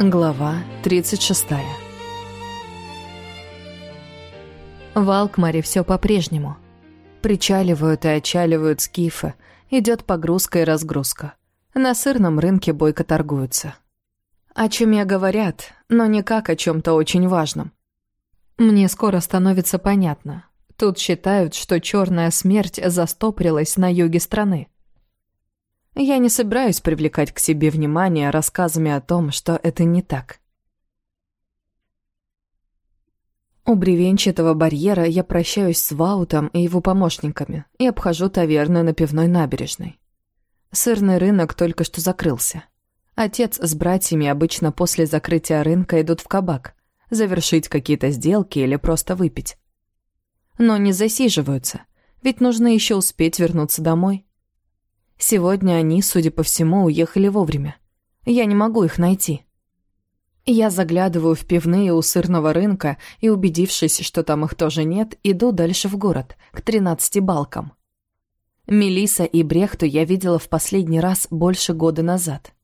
Глава 36 В Алкмаре все по-прежнему. Причаливают и отчаливают скифы, идет погрузка и разгрузка. На сырном рынке бойко торгуются. О чем я говорят, но не как о чем-то очень важном. Мне скоро становится понятно. Тут считают, что черная смерть застопорилась на юге страны. Я не собираюсь привлекать к себе внимание рассказами о том, что это не так. У бревенчатого барьера я прощаюсь с Ваутом и его помощниками и обхожу таверну на пивной набережной. Сырный рынок только что закрылся. Отец с братьями обычно после закрытия рынка идут в кабак, завершить какие-то сделки или просто выпить. Но не засиживаются, ведь нужно еще успеть вернуться домой. Сегодня они, судя по всему, уехали вовремя. Я не могу их найти. Я заглядываю в пивные у сырного рынка и, убедившись, что там их тоже нет, иду дальше в город, к тринадцати балкам. Мелиса и Брехту я видела в последний раз больше года назад.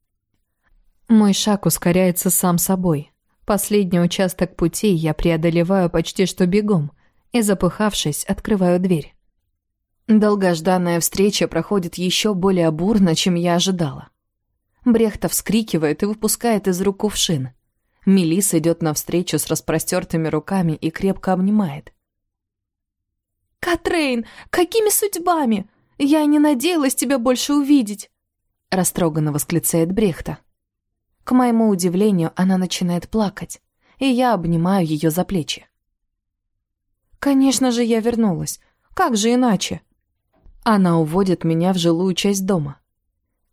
Мой шаг ускоряется сам собой. Последний участок пути я преодолеваю почти что бегом и, запыхавшись, открываю дверь. Долгожданная встреча проходит еще более бурно, чем я ожидала. Брехта вскрикивает и выпускает из рук кувшин. Мелис идет навстречу с распростертыми руками и крепко обнимает. «Катрейн, какими судьбами? Я не надеялась тебя больше увидеть!» Растроганно восклицает Брехта. К моему удивлению, она начинает плакать, и я обнимаю ее за плечи. Конечно же, я вернулась. Как же иначе? Она уводит меня в жилую часть дома.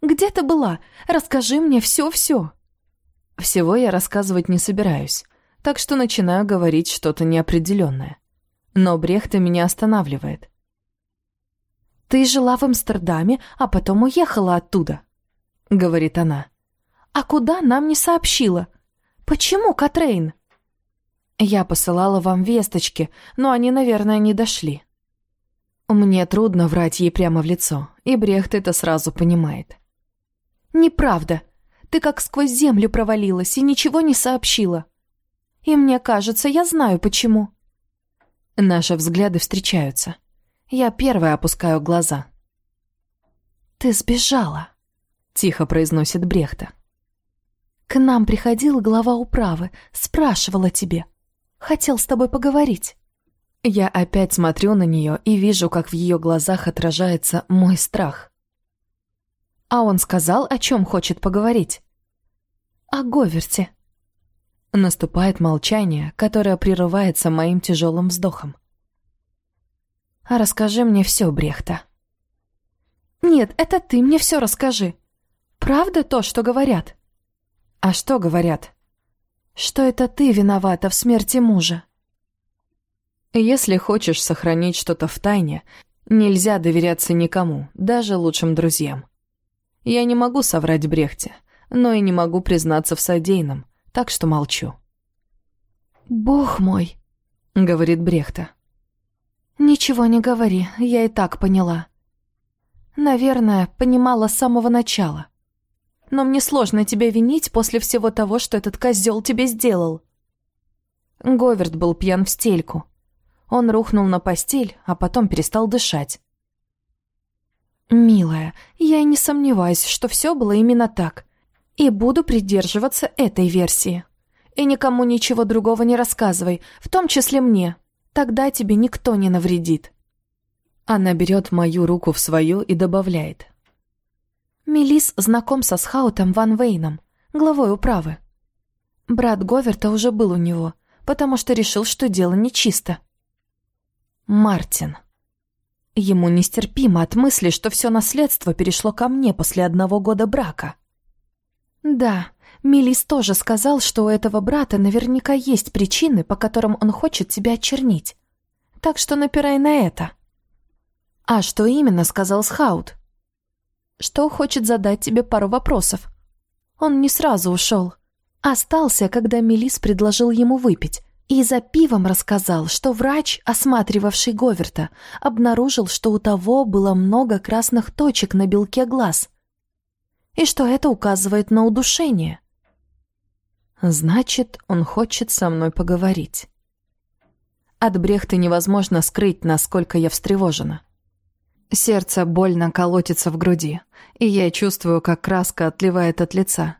«Где ты была? Расскажи мне все-все». Всего я рассказывать не собираюсь, так что начинаю говорить что-то неопределенное. Но Брехта меня останавливает. «Ты жила в Амстердаме, а потом уехала оттуда», — говорит она. «А куда нам не сообщила? Почему, Катрейн?» «Я посылала вам весточки, но они, наверное, не дошли». Мне трудно врать ей прямо в лицо, и Брехт это сразу понимает. «Неправда. Ты как сквозь землю провалилась и ничего не сообщила. И мне кажется, я знаю почему». Наши взгляды встречаются. Я первая опускаю глаза. «Ты сбежала», — тихо произносит Брехта. К нам приходил глава управы, спрашивал о тебе. Хотел с тобой поговорить. Я опять смотрю на нее и вижу, как в ее глазах отражается мой страх. А он сказал, о чем хочет поговорить? О Говерте. Наступает молчание, которое прерывается моим тяжелым вздохом. А расскажи мне все, Брехта. Нет, это ты мне все расскажи. Правда то, что говорят? А что говорят? Что это ты виновата в смерти мужа. Если хочешь сохранить что-то в тайне, нельзя доверяться никому, даже лучшим друзьям. Я не могу соврать Брехте, но и не могу признаться в содеянном, так что молчу. «Бог мой», — говорит Брехта. «Ничего не говори, я и так поняла. Наверное, понимала с самого начала но мне сложно тебя винить после всего того, что этот козел тебе сделал». Говард был пьян в стельку. Он рухнул на постель, а потом перестал дышать. «Милая, я и не сомневаюсь, что все было именно так. И буду придерживаться этой версии. И никому ничего другого не рассказывай, в том числе мне. Тогда тебе никто не навредит». Она берет мою руку в свою и добавляет. Мелис знаком со Схаутом Ван Вейном, главой управы. Брат Говерта уже был у него, потому что решил, что дело нечисто. Мартин. Ему нестерпимо от мысли, что все наследство перешло ко мне после одного года брака. Да, Мелис тоже сказал, что у этого брата наверняка есть причины, по которым он хочет тебя очернить. Так что напирай на это. А что именно сказал Схаут? Что хочет задать тебе пару вопросов. Он не сразу ушел. Остался, когда Мелис предложил ему выпить, И за пивом рассказал, что врач, осматривавший Говерта, обнаружил, что у того было много красных точек на белке глаз. И что это указывает на удушение. Значит, он хочет со мной поговорить. От Брехта невозможно скрыть, насколько я встревожена. Сердце больно колотится в груди, и я чувствую, как краска отливает от лица.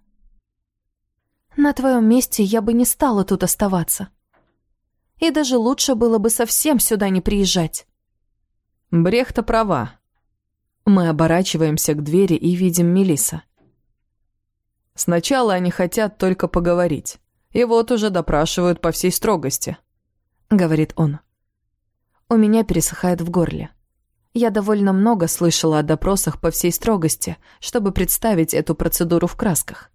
На твоем месте я бы не стала тут оставаться. И даже лучше было бы совсем сюда не приезжать. Брехта права. Мы оборачиваемся к двери и видим Мелиса. Сначала они хотят только поговорить, и вот уже допрашивают по всей строгости, говорит он. У меня пересыхает в горле. Я довольно много слышала о допросах по всей строгости, чтобы представить эту процедуру в красках.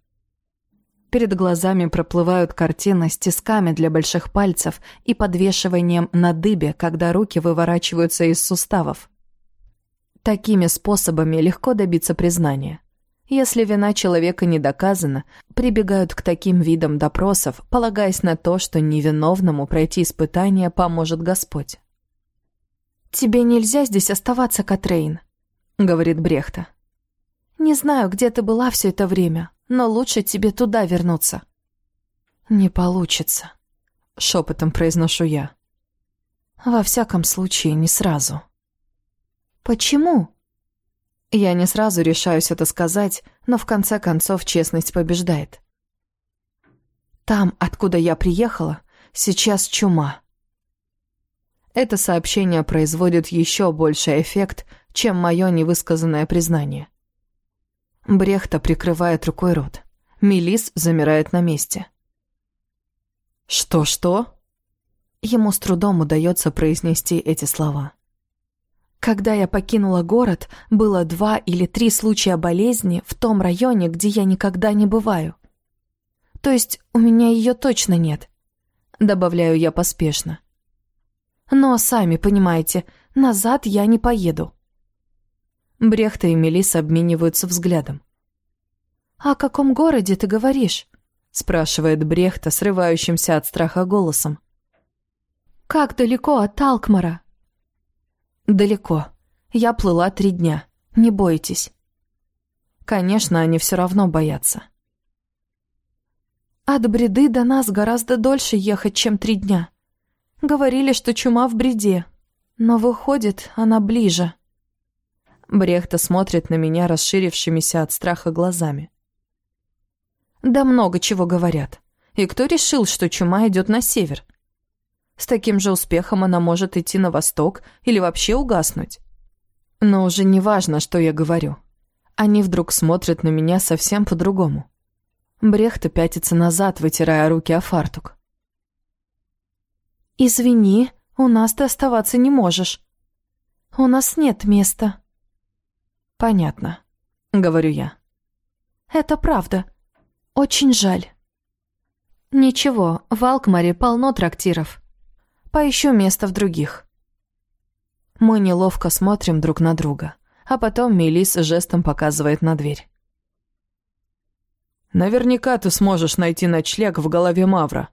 Перед глазами проплывают картины с тисками для больших пальцев и подвешиванием на дыбе, когда руки выворачиваются из суставов. Такими способами легко добиться признания. Если вина человека не доказана, прибегают к таким видам допросов, полагаясь на то, что невиновному пройти испытание поможет Господь. «Тебе нельзя здесь оставаться, Катрейн», — говорит Брехта. «Не знаю, где ты была все это время, но лучше тебе туда вернуться». «Не получится», — шепотом произношу я. «Во всяком случае, не сразу». «Почему?» Я не сразу решаюсь это сказать, но в конце концов честность побеждает. Там, откуда я приехала, сейчас чума. Это сообщение производит еще больший эффект, чем мое невысказанное признание. Брехта прикрывает рукой рот. Мелис замирает на месте. «Что-что?» Ему с трудом удается произнести эти слова. Когда я покинула город, было два или три случая болезни в том районе, где я никогда не бываю. То есть у меня ее точно нет, добавляю я поспешно. Но, сами понимаете, назад я не поеду. Брехта и Мелис обмениваются взглядом. «О каком городе ты говоришь?» спрашивает Брехта, срывающимся от страха голосом. «Как далеко от Алкмара?» «Далеко. Я плыла три дня. Не бойтесь». Конечно, они все равно боятся. «От бреды до нас гораздо дольше ехать, чем три дня», Говорили, что чума в бреде, но выходит, она ближе. Брехта смотрит на меня расширившимися от страха глазами. Да много чего говорят. И кто решил, что чума идет на север? С таким же успехом она может идти на восток или вообще угаснуть. Но уже не важно, что я говорю. Они вдруг смотрят на меня совсем по-другому. Брехта пятится назад, вытирая руки о фартук. «Извини, у нас ты оставаться не можешь. У нас нет места». «Понятно», — говорю я. «Это правда. Очень жаль». «Ничего, в Алкмаре полно трактиров. Поищу место в других». Мы неловко смотрим друг на друга, а потом Мелис жестом показывает на дверь. «Наверняка ты сможешь найти ночлег в голове Мавра».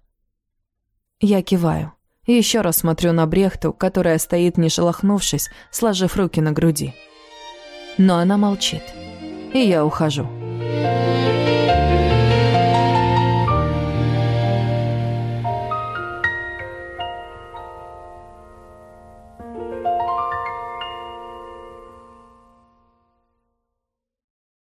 Я киваю. Еще раз смотрю на Брехту, которая стоит не шелохнувшись, сложив руки на груди. Но она молчит. И я ухожу.